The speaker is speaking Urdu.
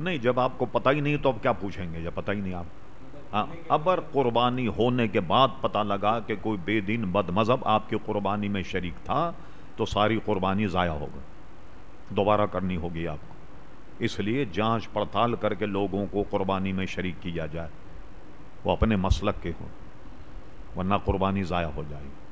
نہیں، جب آپ کو پتہ ہی نہیں، تو اب کیا پوچھیں گے؟ جب پتہ ہی نہیں آپ۔ ہاں ابر قربانی ہونے کے بعد پتہ لگا کہ کوئی بے دین بد مذہب آپ کی قربانی میں شریک تھا، تو ساری قربانی ضائع ہوگا دوبارہ کرنی ہوگی آپ کو۔ اس لیے جانچ پڑتال کر کے لوگوں کو قربانی میں شریک کیا جائے۔ وہ اپنے مسلک کے ہوں، ورنہ قربانی ضائع ہو جائے گی۔